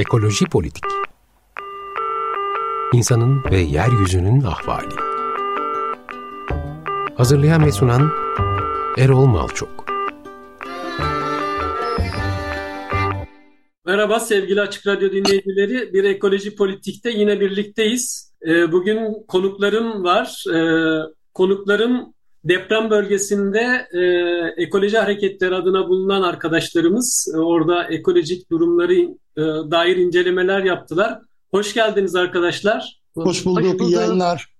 Ekoloji Politik İnsanın ve Yeryüzünün Ahvali Hazırlayan ve sunan Erol Malçok Merhaba sevgili Açık Radyo dinleyicileri. Bir Ekoloji Politik'te yine birlikteyiz. Ee, bugün konuklarım var. Ee, konuklarım deprem bölgesinde e, ekoloji hareketleri adına bulunan arkadaşlarımız e, orada ekolojik durumları e, dair incelemeler yaptılar. Hoş geldiniz arkadaşlar. Hoş bulduk, Hoş bulduk. iyi yayınlar.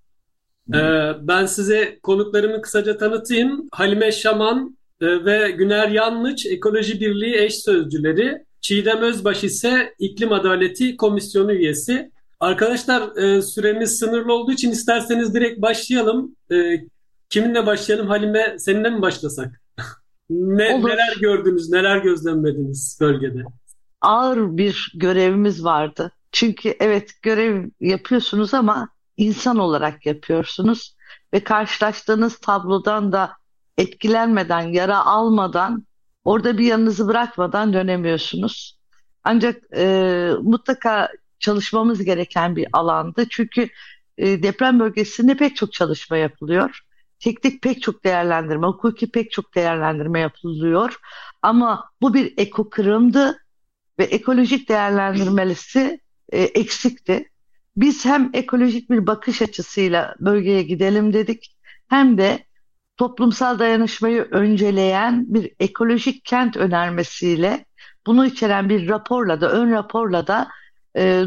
Ee, ben size konuklarımı kısaca tanıtayım. Halime Şaman e, ve Güner Yanlıç Ekoloji Birliği eş sözcüleri. Çiğdem Özbaş ise İklim Adaleti Komisyonu üyesi. Arkadaşlar e, süremiz sınırlı olduğu için isterseniz direkt başlayalım. E, kiminle başlayalım? Halime seninle mi başlasak? ne, Olur. neler gördünüz, neler gözlemlediniz bölgede? Ağır bir görevimiz vardı. Çünkü evet görev yapıyorsunuz ama insan olarak yapıyorsunuz ve karşılaştığınız tablodan da etkilenmeden, yara almadan, orada bir yanınızı bırakmadan dönemiyorsunuz. Ancak e, mutlaka çalışmamız gereken bir alandı. Çünkü e, deprem bölgesinde pek çok çalışma yapılıyor. Teknik pek çok değerlendirme, hukuki pek çok değerlendirme yapılıyor. Ama bu bir eko kırımdı ve ekolojik değerlendirmesi e, eksikti. Biz hem ekolojik bir bakış açısıyla bölgeye gidelim dedik hem de toplumsal dayanışmayı önceleyen bir ekolojik kent önermesiyle bunu içeren bir raporla da ön raporla da e,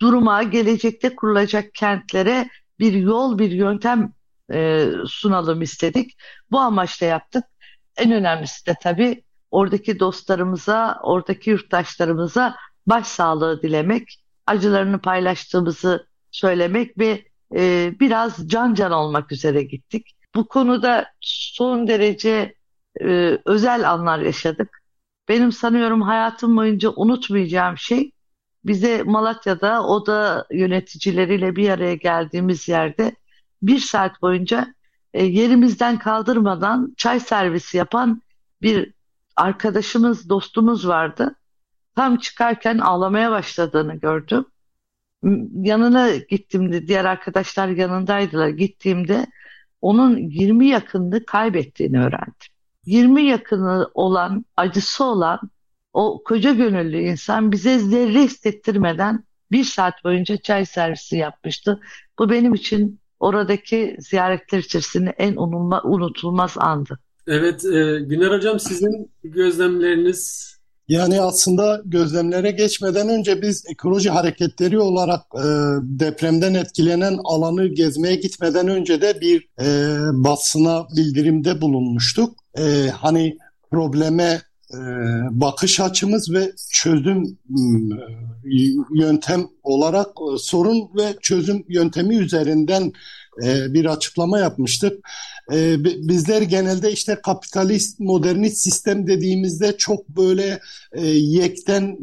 duruma gelecekte kurulacak kentlere bir yol bir yöntem e, sunalım istedik. Bu amaçla yaptık. En önemlisi de tabii oradaki dostlarımıza, oradaki yurttaşlarımıza başsağlığı dilemek, acılarını paylaştığımızı söylemek ve e, biraz can can olmak üzere gittik. Bu konuda son derece e, özel anlar yaşadık. Benim sanıyorum hayatım boyunca unutmayacağım şey bize Malatya'da oda yöneticileriyle bir araya geldiğimiz yerde bir saat boyunca e, yerimizden kaldırmadan çay servisi yapan bir arkadaşımız, dostumuz vardı. Tam çıkarken ağlamaya başladığını gördüm. Yanına gittiğimde, diğer arkadaşlar yanındaydılar. Gittiğimde onun 20 yakınını kaybettiğini öğrendim. 20 yakını olan, acısı olan o koca gönüllü insan bize zerre hissettirmeden bir saat boyunca çay servisi yapmıştı. Bu benim için oradaki ziyaretler içerisinde en unutulmaz, unutulmaz andı. Evet, e, Güner Hocam sizin gözlemleriniz? Yani aslında gözlemlere geçmeden önce biz ekoloji hareketleri olarak e, depremden etkilenen alanı gezmeye gitmeden önce de bir e, basına bildirimde bulunmuştuk. E, hani probleme e, bakış açımız ve çözüm e, yöntem olarak e, sorun ve çözüm yöntemi üzerinden bir açıklama yapmıştık. Bizler genelde işte kapitalist modernist sistem dediğimizde çok böyle yekten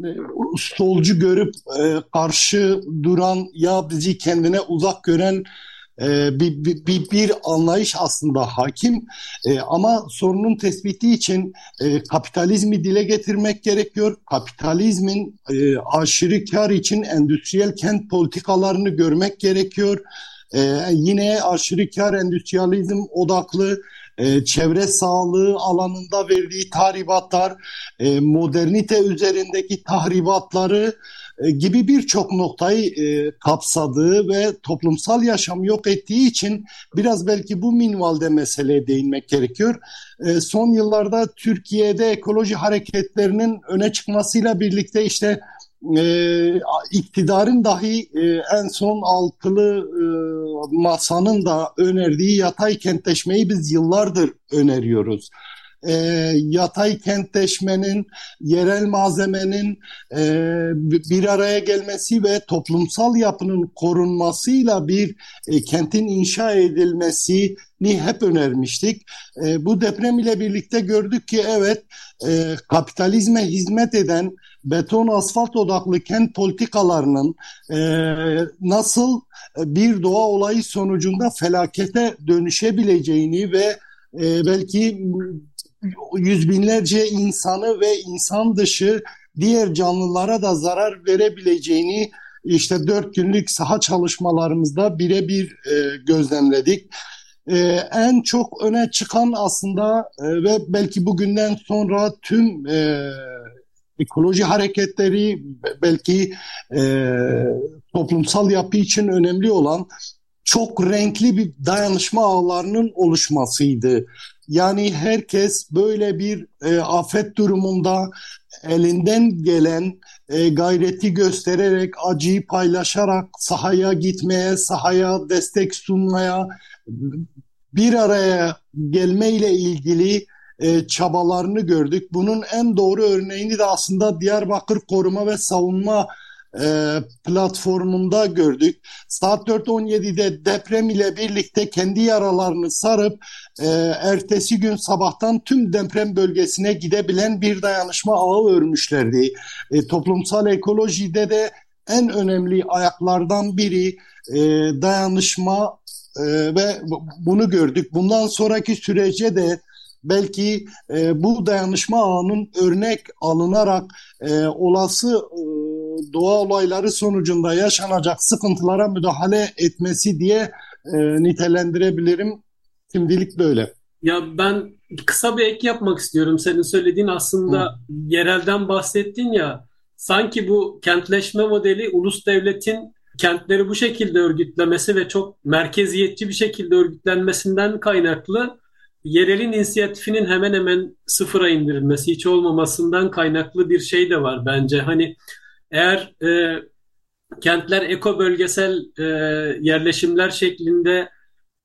solcu görüp karşı duran ya bizi kendine uzak gören e, bir, bir, bir anlayış aslında hakim e, ama sorunun tespiti için e, kapitalizmi dile getirmek gerekiyor. Kapitalizmin e, aşırı kar için endüstriyel kent politikalarını görmek gerekiyor. E, yine aşırı kar endüstriyalizm odaklı e, çevre sağlığı alanında verdiği tahribatlar, e, modernite üzerindeki tahribatları e, gibi birçok noktayı e, kapsadığı ve toplumsal yaşam yok ettiği için biraz belki bu minvalde meseleye değinmek gerekiyor. E, son yıllarda Türkiye'de ekoloji hareketlerinin öne çıkmasıyla birlikte işte e, iktidarın dahi e, en son altılı e, masanın da önerdiği yatay kentleşmeyi biz yıllardır öneriyoruz e, yatay kentleşmenin, yerel malzemenin e, bir araya gelmesi ve toplumsal yapının korunmasıyla bir e, kentin inşa edilmesini hep önermiştik. E, bu deprem ile birlikte gördük ki evet e, kapitalizme hizmet eden beton asfalt odaklı kent politikalarının e, nasıl bir doğa olayı sonucunda felakete dönüşebileceğini ve e, belki yüz binlerce insanı ve insan dışı diğer canlılara da zarar verebileceğini işte dört günlük saha çalışmalarımızda birebir e, gözlemledik. E, en çok öne çıkan aslında e, ve belki bugünden sonra tüm e, ekoloji hareketleri belki e, toplumsal yapı için önemli olan çok renkli bir dayanışma ağlarının oluşmasıydı. Yani herkes böyle bir e, afet durumunda elinden gelen e, gayreti göstererek, acıyı paylaşarak sahaya gitmeye, sahaya destek sunmaya, bir araya gelmeyle ilgili e, çabalarını gördük. Bunun en doğru örneğini de aslında Diyarbakır Koruma ve Savunma e, platformunda gördük. Saat 4.17'de deprem ile birlikte kendi yaralarını sarıp e, ertesi gün sabahtan tüm deprem bölgesine gidebilen bir dayanışma ağı örmüşlerdi. E, toplumsal ekolojide de en önemli ayaklardan biri e, dayanışma e, ve bunu gördük. Bundan sonraki sürece de belki e, bu dayanışma ağının örnek alınarak e, olası e, doğa olayları sonucunda yaşanacak sıkıntılara müdahale etmesi diye e, nitelendirebilirim. Şimdilik böyle. Ya ben kısa bir ek yapmak istiyorum. Senin söylediğin aslında Hı. yerelden bahsettin ya. Sanki bu kentleşme modeli ulus devletin kentleri bu şekilde örgütlemesi ve çok merkeziyetçi bir şekilde örgütlenmesinden kaynaklı yerelin inisiyatifinin hemen hemen sıfıra indirilmesi, hiç olmamasından kaynaklı bir şey de var bence. Hani eğer e, kentler eko bölgesel e, yerleşimler şeklinde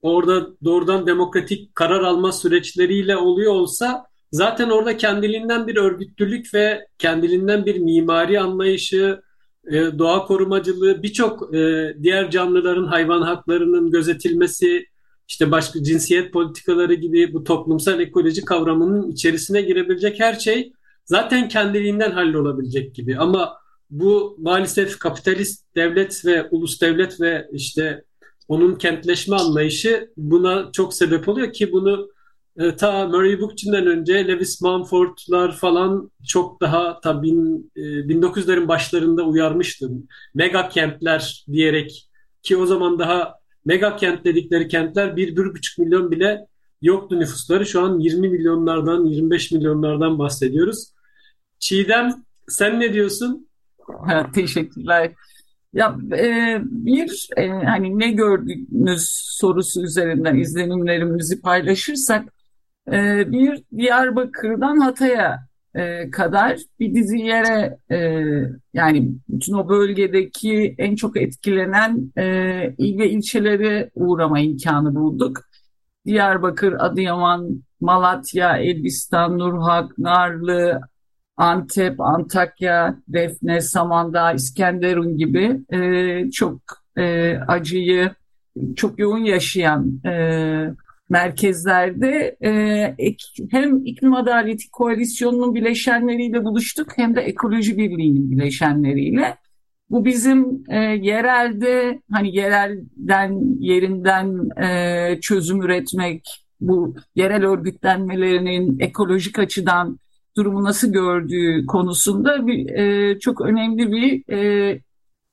orada doğrudan demokratik karar alma süreçleriyle oluyor olsa zaten orada kendiliğinden bir örgütlülük ve kendiliğinden bir mimari anlayışı, e, doğa korumacılığı, birçok e, diğer canlıların hayvan haklarının gözetilmesi, işte başka cinsiyet politikaları gibi bu toplumsal ekoloji kavramının içerisine girebilecek her şey zaten kendiliğinden hallolabilecek gibi. Ama bu maalesef kapitalist devlet ve ulus devlet ve işte onun kentleşme anlayışı buna çok sebep oluyor ki bunu e, ta Murray Bookchin'den önce Lewis Mumford'lar falan çok daha ta bin, e, 1900'lerin başlarında uyarmıştı. Mega kentler diyerek ki o zaman daha mega kent dedikleri kentler 1-1,5 milyon bile yoktu nüfusları. Şu an 20 milyonlardan 25 milyonlardan bahsediyoruz. Çiğdem sen ne diyorsun? Teşekkürler. Ya e, bir e, hani ne gördünüz sorusu üzerinden izlenimlerimizi paylaşırsak e, bir Diyarbakır'dan Hatay'a e, kadar bir dizi yere e, yani bütün o bölgedeki en çok etkilenen e, il ve ilçelere uğrama imkanı bulduk. Diyarbakır, Adıyaman, Malatya, Elbistan, Nurhak, Narlı, Antep, Antakya, Defne, Samandağ, İskenderun gibi e, çok e, acıyı çok yoğun yaşayan e, merkezlerde e, hem iklim adaleti koalisyonunun bileşenleriyle buluştuk hem de ekoloji birliğinin bileşenleriyle. Bu bizim e, yerelde hani yerelden yerinden e, çözüm üretmek, bu yerel örgütlenmelerinin ekolojik açıdan durumu nasıl gördüğü konusunda bir, e, çok önemli bir e,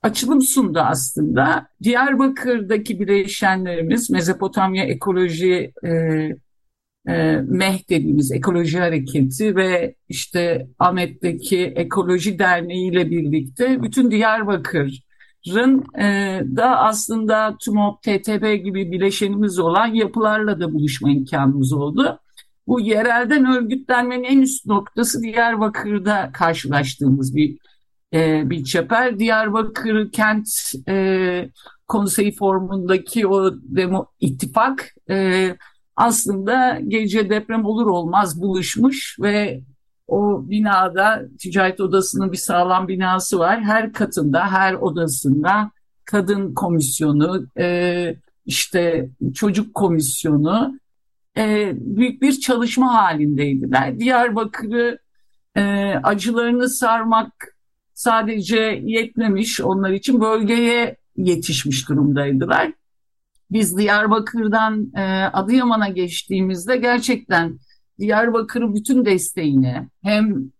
açılım sundu aslında. Diyarbakır'daki bileşenlerimiz Mezopotamya Ekoloji e, e, MEH dediğimiz ekoloji hareketi ve işte Ahmet'teki Ekoloji Derneği ile birlikte bütün Diyarbakır'ın e, da aslında TUMOP, TTB gibi bileşenimiz olan yapılarla da buluşma imkanımız oldu. Bu yerelden örgütlenmenin en üst noktası Diyarbakır'da karşılaştığımız bir e, bir çeper. Diyarbakır Kent e, Konseyi formundaki o demo, ittifak e, aslında gece deprem olur olmaz buluşmuş ve o binada ticaret odasının bir sağlam binası var. Her katında, her odasında kadın komisyonu, e, işte çocuk komisyonu e, büyük bir çalışma halindeydiler. Diyarbakır'ı e, acılarını sarmak sadece yetmemiş onlar için bölgeye yetişmiş durumdaydılar. Biz Diyarbakır'dan e, Adıyaman'a geçtiğimizde gerçekten Diyarbakır'ın bütün desteğini hem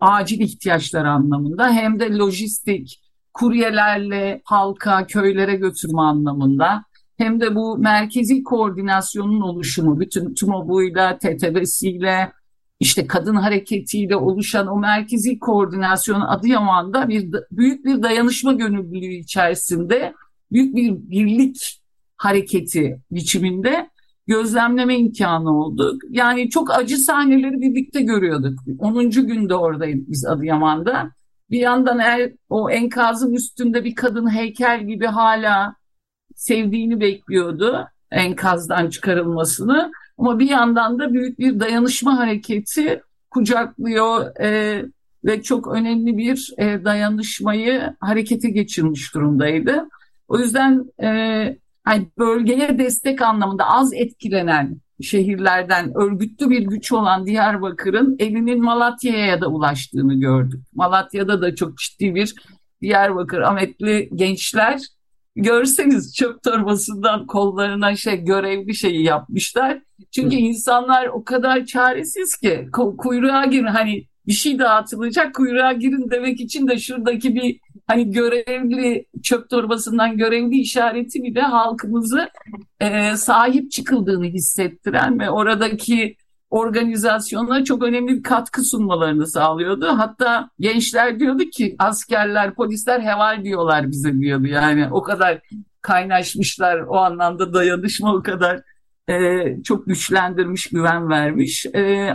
acil ihtiyaçlar anlamında hem de lojistik, kuryelerle halka, köylere götürme anlamında hem de bu merkezi koordinasyonun oluşumu, bütün TUMOB'uyla, TTB'siyle, işte kadın hareketiyle oluşan o merkezi koordinasyon Adıyaman'da bir büyük bir dayanışma gönüllülüğü içerisinde büyük bir birlik hareketi biçiminde gözlemleme imkanı oldu. Yani çok acı sahneleri birlikte görüyorduk. 10. günde oradaydık biz Adıyaman'da. Bir yandan el, o enkazın üstünde bir kadın heykel gibi hala sevdiğini bekliyordu enkazdan çıkarılmasını. Ama bir yandan da büyük bir dayanışma hareketi kucaklıyor e, ve çok önemli bir e, dayanışmayı harekete geçirmiş durumdaydı. O yüzden e, yani bölgeye destek anlamında az etkilenen şehirlerden örgütlü bir güç olan Diyarbakır'ın elinin Malatya'ya da ulaştığını gördük. Malatya'da da çok ciddi bir Diyarbakır Ahmetli gençler görseniz çöp torbasından kollarına şey görevli şeyi yapmışlar. Çünkü Hı. insanlar o kadar çaresiz ki kuyruğa girin hani bir şey dağıtılacak kuyruğa girin demek için de şuradaki bir hani görevli çöp torbasından görevli işareti bile halkımızı e, sahip çıkıldığını hissettiren ve oradaki organizasyona çok önemli bir katkı sunmalarını sağlıyordu. Hatta gençler diyordu ki askerler, polisler heval diyorlar bize diyordu. Yani o kadar kaynaşmışlar o anlamda dayanışma o kadar e, çok güçlendirmiş, güven vermiş. E,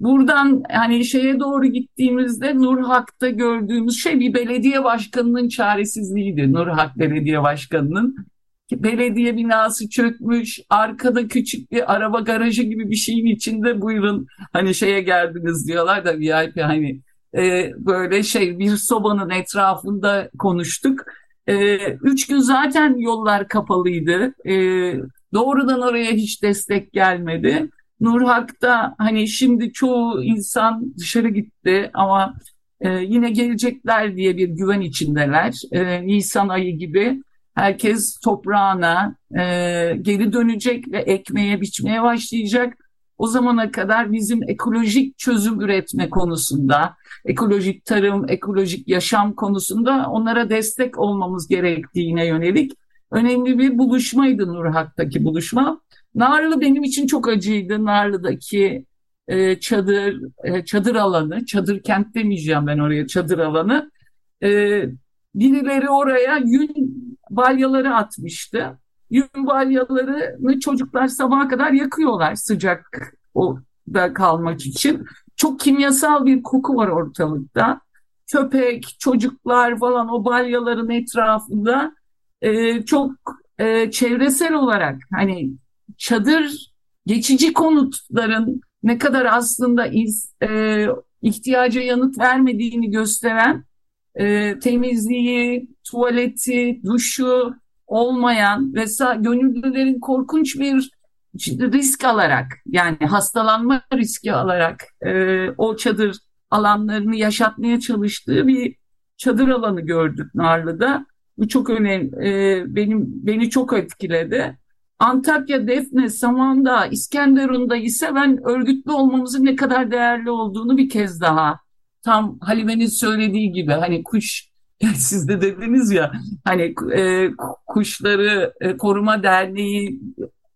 buradan hani şeye doğru gittiğimizde Nurhak'ta gördüğümüz şey bir belediye başkanının çaresizliğiydi. Nurhak Belediye Başkanı'nın belediye binası çökmüş, arkada küçük bir araba garajı gibi bir şeyin içinde buyurun hani şeye geldiniz diyorlar da VIP hani e, böyle şey bir sobanın etrafında konuştuk. E, üç gün zaten yollar kapalıydı. E, doğrudan oraya hiç destek gelmedi. Nurhak'ta hani şimdi çoğu insan dışarı gitti ama e, yine gelecekler diye bir güven içindeler. E, Nisan ayı gibi Herkes toprağına e, geri dönecek ve ekmeye biçmeye başlayacak. O zamana kadar bizim ekolojik çözüm üretme konusunda, ekolojik tarım, ekolojik yaşam konusunda onlara destek olmamız gerektiğine yönelik önemli bir buluşmaydı Nurhak'taki buluşma. Narlı benim için çok acıydı. Narlı'daki e, çadır e, çadır alanı, çadır kent demeyeceğim ben oraya çadır alanı. E, birileri oraya yün balyaları atmıştı. Yün balyalarını çocuklar sabaha kadar yakıyorlar sıcak da kalmak için. Çok kimyasal bir koku var ortalıkta. Köpek, çocuklar falan o balyaların etrafında e, çok e, çevresel olarak hani çadır geçici konutların ne kadar aslında iz, e, ihtiyaca yanıt vermediğini gösteren e, temizliği, tuvaleti, duşu olmayan vesaire gönüllülerin korkunç bir risk alarak yani hastalanma riski alarak e, o çadır alanlarını yaşatmaya çalıştığı bir çadır alanı gördük Narlı'da. Bu çok önemli. E, benim beni çok etkiledi. Antakya, Defne, Samandağ, İskenderun'da ise ben örgütlü olmamızın ne kadar değerli olduğunu bir kez daha tam Halime'nin söylediği gibi hani kuş siz de dediniz ya hani e, kuşları e, koruma derneği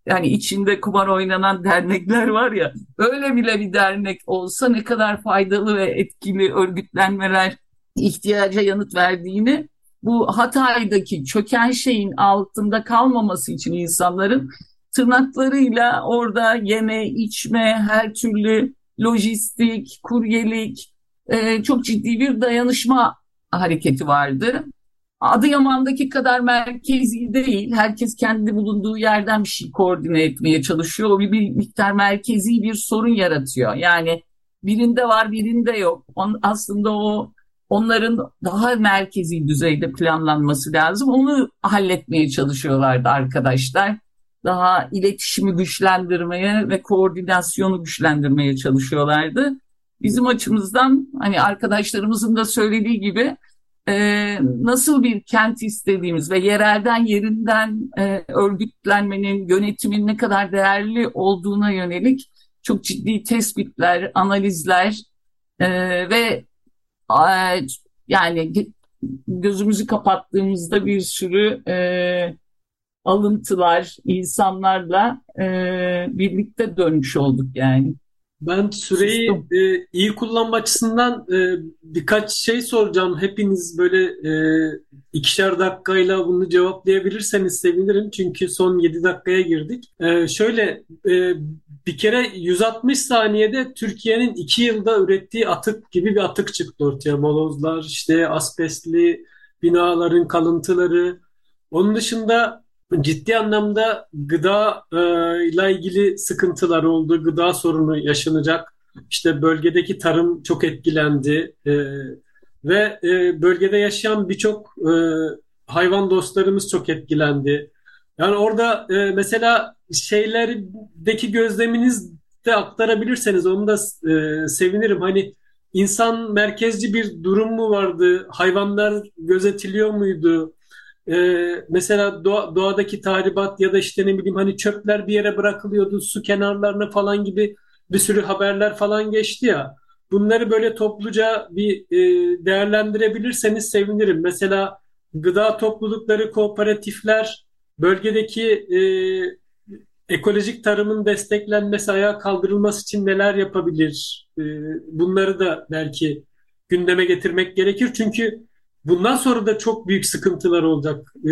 yani içinde kumar oynanan dernekler var ya öyle bile bir dernek olsa ne kadar faydalı ve etkili örgütlenmeler ihtiyaca yanıt verdiğini bu Hatay'daki çöken şeyin altında kalmaması için insanların tırnaklarıyla orada yeme, içme, her türlü lojistik, kuryelik, e, çok ciddi bir dayanışma hareketi vardı. Adıyaman'daki kadar merkezi değil. Herkes kendi bulunduğu yerden bir şey koordine etmeye çalışıyor. O bir, bir miktar merkezi bir sorun yaratıyor. Yani birinde var birinde yok. On, aslında o onların daha merkezi düzeyde planlanması lazım. Onu halletmeye çalışıyorlardı arkadaşlar. Daha iletişimi güçlendirmeye ve koordinasyonu güçlendirmeye çalışıyorlardı bizim açımızdan hani arkadaşlarımızın da söylediği gibi e, nasıl bir kent istediğimiz ve yerelden yerinden e, örgütlenmenin, yönetimin ne kadar değerli olduğuna yönelik çok ciddi tespitler, analizler e, ve yani gözümüzü kapattığımızda bir sürü e, alıntılar, insanlarla e, birlikte dönmüş olduk yani. Ben süreyi e, iyi kullanma açısından e, birkaç şey soracağım. Hepiniz böyle e, ikişer dakikayla bunu cevaplayabilirseniz sevinirim. Çünkü son 7 dakikaya girdik. E, şöyle e, bir kere 160 saniyede Türkiye'nin 2 yılda ürettiği atık gibi bir atık çıktı ortaya. Molozlar, işte asbestli binaların kalıntıları. Onun dışında ciddi anlamda gıda ile ilgili sıkıntılar oldu. Gıda sorunu yaşanacak. İşte bölgedeki tarım çok etkilendi. E, ve e, bölgede yaşayan birçok e, hayvan dostlarımız çok etkilendi. Yani orada e, mesela şeylerdeki gözleminiz de aktarabilirseniz onu da e, sevinirim. Hani insan merkezci bir durum mu vardı? Hayvanlar gözetiliyor muydu? Ee, mesela doğa, doğadaki tahribat ya da işte ne bileyim hani çöpler bir yere bırakılıyordu su kenarlarına falan gibi bir sürü haberler falan geçti ya. Bunları böyle topluca bir e, değerlendirebilirseniz sevinirim. Mesela gıda toplulukları, kooperatifler, bölgedeki e, ekolojik tarımın desteklenmesi, ayağa kaldırılması için neler yapabilir? E, bunları da belki gündeme getirmek gerekir. Çünkü Bundan sonra da çok büyük sıkıntılar olacak. Ee,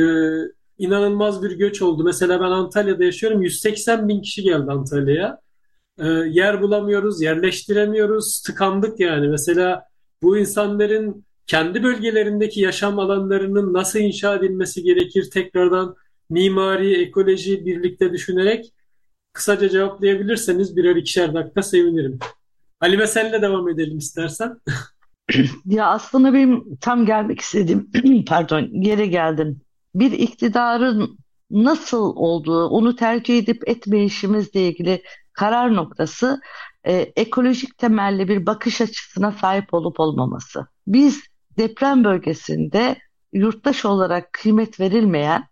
inanılmaz bir göç oldu. Mesela ben Antalya'da yaşıyorum. 180 bin kişi geldi Antalya'ya. Ee, yer bulamıyoruz, yerleştiremiyoruz, tıkandık yani. Mesela bu insanların kendi bölgelerindeki yaşam alanlarının nasıl inşa edilmesi gerekir tekrardan mimari, ekoloji birlikte düşünerek kısaca cevaplayabilirseniz birer ikişer dakika sevinirim. Ali Mesel'le devam edelim istersen. Ya aslında benim tam gelmek istediğim, pardon, yere geldim. Bir iktidarın nasıl olduğu, onu tercih edip etmeyişimizle ilgili karar noktası e, ekolojik temelli bir bakış açısına sahip olup olmaması. Biz deprem bölgesinde yurttaş olarak kıymet verilmeyen,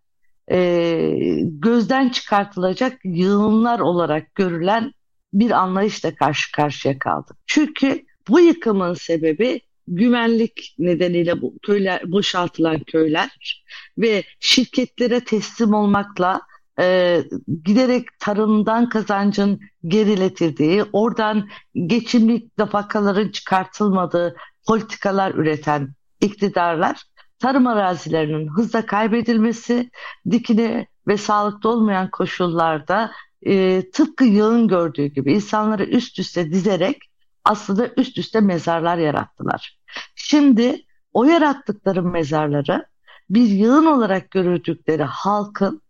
e, gözden çıkartılacak yığınlar olarak görülen bir anlayışla karşı karşıya kaldık. Çünkü bu yıkımın sebebi güvenlik nedeniyle bu köyler boşaltılan köyler ve şirketlere teslim olmakla e, giderek tarımdan kazancın geriletildiği, oradan geçimlik nafakaların çıkartılmadığı politikalar üreten iktidarlar tarım arazilerinin hızla kaybedilmesi, dikine ve sağlıklı olmayan koşullarda e, tıpkı yığın gördüğü gibi insanları üst üste dizerek aslında üst üste mezarlar yarattılar. Şimdi o yarattıkları mezarları bir yığın olarak görüldükleri halkın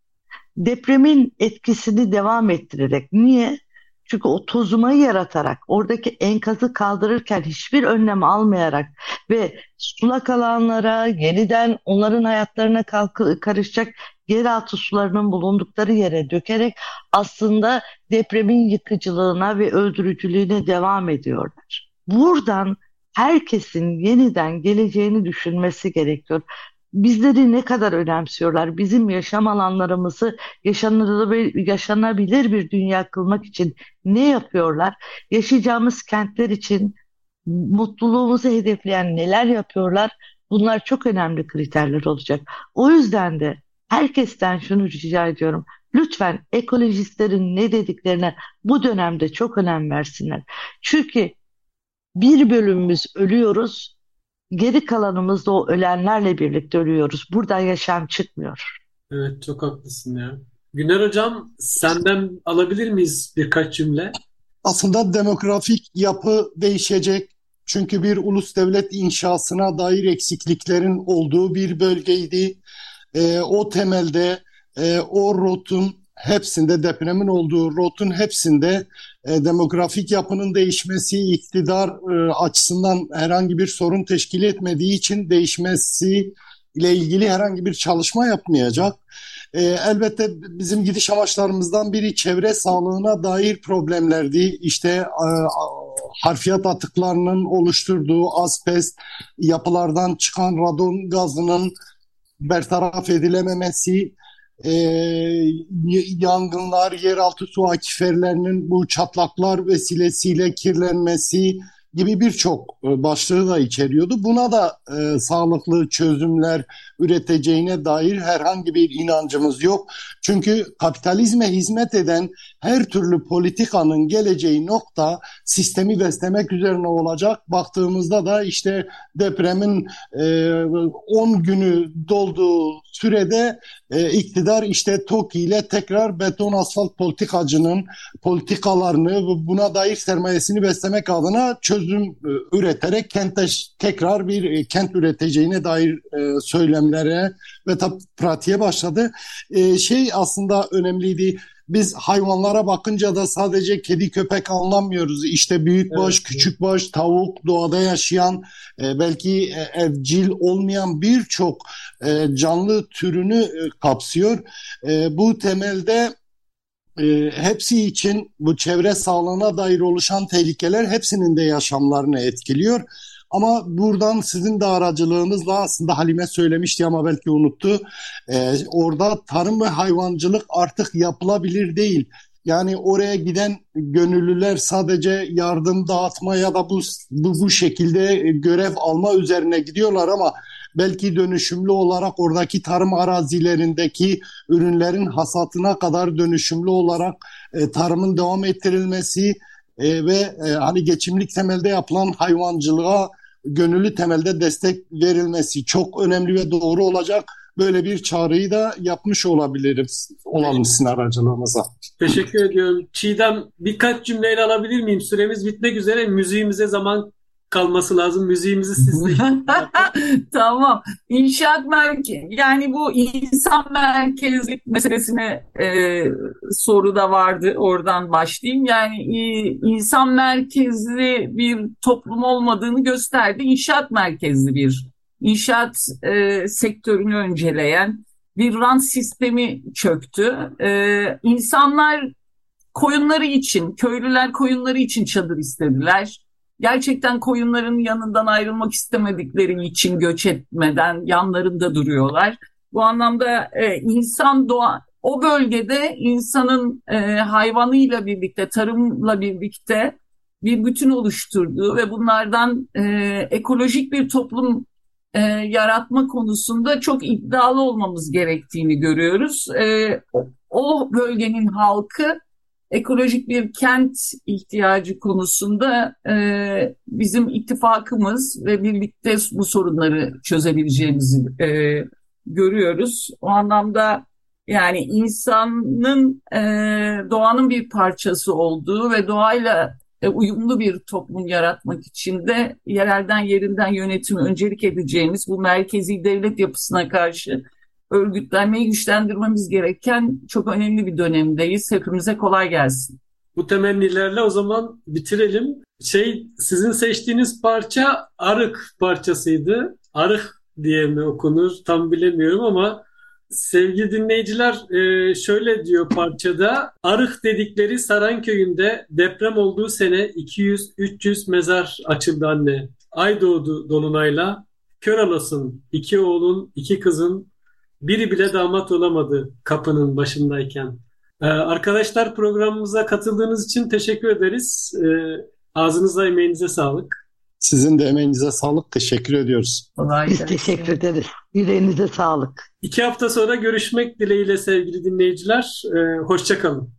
depremin etkisini devam ettirerek niye? Çünkü o tozumayı yaratarak, oradaki enkazı kaldırırken hiçbir önlem almayarak ve sulak alanlara, yeniden onların hayatlarına kalk karışacak yeraltı sularının bulundukları yere dökerek aslında depremin yıkıcılığına ve öldürücülüğüne devam ediyorlar. Buradan herkesin yeniden geleceğini düşünmesi gerekiyor. Bizleri ne kadar önemsiyorlar? Bizim yaşam alanlarımızı yaşanabilir, yaşanabilir bir dünya kılmak için ne yapıyorlar? Yaşayacağımız kentler için mutluluğumuzu hedefleyen neler yapıyorlar? Bunlar çok önemli kriterler olacak. O yüzden de herkesten şunu rica ediyorum. Lütfen ekolojistlerin ne dediklerine bu dönemde çok önem versinler. Çünkü bir bölümümüz ölüyoruz, geri kalanımız da o ölenlerle birlikte ölüyoruz. Buradan yaşam çıkmıyor. Evet çok haklısın ya. Güner Hocam senden alabilir miyiz birkaç cümle? Aslında demografik yapı değişecek. Çünkü bir ulus devlet inşasına dair eksikliklerin olduğu bir bölgeydi. E, o temelde e, o rotun hepsinde depremin olduğu rotun hepsinde e, demografik yapının değişmesi iktidar e, açısından herhangi bir sorun teşkil etmediği için değişmesi ile ilgili herhangi bir çalışma yapmayacak. E, elbette bizim gidiş amaçlarımızdan biri çevre sağlığına dair problemlerdi. İşte e, harfiyat atıklarının oluşturduğu asbest, yapılardan çıkan radon gazının bertaraf edilememesi, e, yangınlar, yeraltı su akiferlerinin bu çatlaklar vesilesiyle kirlenmesi gibi birçok e, başlığı da içeriyordu. Buna da e, sağlıklı çözümler üreteceğine dair herhangi bir inancımız yok. Çünkü kapitalizme hizmet eden her türlü politikanın geleceği nokta sistemi beslemek üzerine olacak. Baktığımızda da işte depremin 10 e, günü dolduğu sürede e, iktidar işte TOKİ ile tekrar beton asfalt politikacının politikalarını buna dair sermayesini beslemek adına çözüm e, üreterek kente tekrar bir e, kent üreteceğine dair e, söylemlere ve tabi pratiğe başladı. E, şey aslında önemliydi biz hayvanlara bakınca da sadece kedi köpek anlamıyoruz. İşte büyükbaş, evet. küçükbaş, tavuk, doğada yaşayan, e, belki e, evcil olmayan birçok e, canlı türünü e, kapsıyor. E, bu temelde e, hepsi için bu çevre sağlığına dair oluşan tehlikeler hepsinin de yaşamlarını etkiliyor. Ama buradan sizin de aracılığınızla aslında Halime söylemişti ama belki unuttu. Ee, orada tarım ve hayvancılık artık yapılabilir değil. Yani oraya giden gönüllüler sadece yardım dağıtma ya da bu, bu, bu şekilde görev alma üzerine gidiyorlar ama belki dönüşümlü olarak oradaki tarım arazilerindeki ürünlerin hasatına kadar dönüşümlü olarak e, tarımın devam ettirilmesi e, ve e, hani geçimlik temelde yapılan hayvancılığa gönüllü temelde destek verilmesi çok önemli ve doğru olacak. Böyle bir çağrıyı da yapmış olabiliriz olalım sizin aracılığınıza. Teşekkür ediyorum. Çiğdem birkaç cümleyle alabilir miyim? Süremiz bitmek üzere. Müziğimize zaman kalması lazım. Müziğimizi sizle. tamam. İnşaat merkezi yani bu insan merkezlik meselesine e, soru da vardı. Oradan başlayayım. Yani e, insan merkezli bir toplum olmadığını gösterdi. İnşaat merkezli bir inşaat e, sektörünü önceleyen bir rant sistemi çöktü. E, insanlar koyunları için, köylüler koyunları için çadır istediler gerçekten koyunların yanından ayrılmak istemedikleri için göç etmeden yanlarında duruyorlar. Bu anlamda e, insan doğa o bölgede insanın e, hayvanıyla birlikte, tarımla birlikte bir bütün oluşturduğu ve bunlardan e, ekolojik bir toplum e, yaratma konusunda çok iddialı olmamız gerektiğini görüyoruz. E, o bölgenin halkı ekolojik bir kent ihtiyacı konusunda e, bizim ittifakımız ve birlikte bu sorunları çözebileceğimizi e, görüyoruz. O anlamda yani insanın e, doğanın bir parçası olduğu ve doğayla e, uyumlu bir toplum yaratmak için de yerelden yerinden yönetimi öncelik edeceğimiz bu merkezi devlet yapısına karşı örgütlenmeyi güçlendirmemiz gereken çok önemli bir dönemdeyiz. Hepimize kolay gelsin. Bu temennilerle o zaman bitirelim. Şey sizin seçtiğiniz parça Arık parçasıydı. Arık diye mi okunur tam bilemiyorum ama sevgili dinleyiciler e, şöyle diyor parçada. Arık dedikleri Saranköy'ünde deprem olduğu sene 200-300 mezar açıldı anne. Ay doğdu dolunayla. Kör alasın iki oğlun iki kızın biri bile damat olamadı kapının başındayken. Ee, arkadaşlar programımıza katıldığınız için teşekkür ederiz. Ee, ağzınıza emeğinize sağlık. Sizin de emeğinize sağlık. Teşekkür ediyoruz. Biz teşekkür ederiz. Yüreğinize sağlık. İki hafta sonra görüşmek dileğiyle sevgili dinleyiciler. Ee, Hoşçakalın.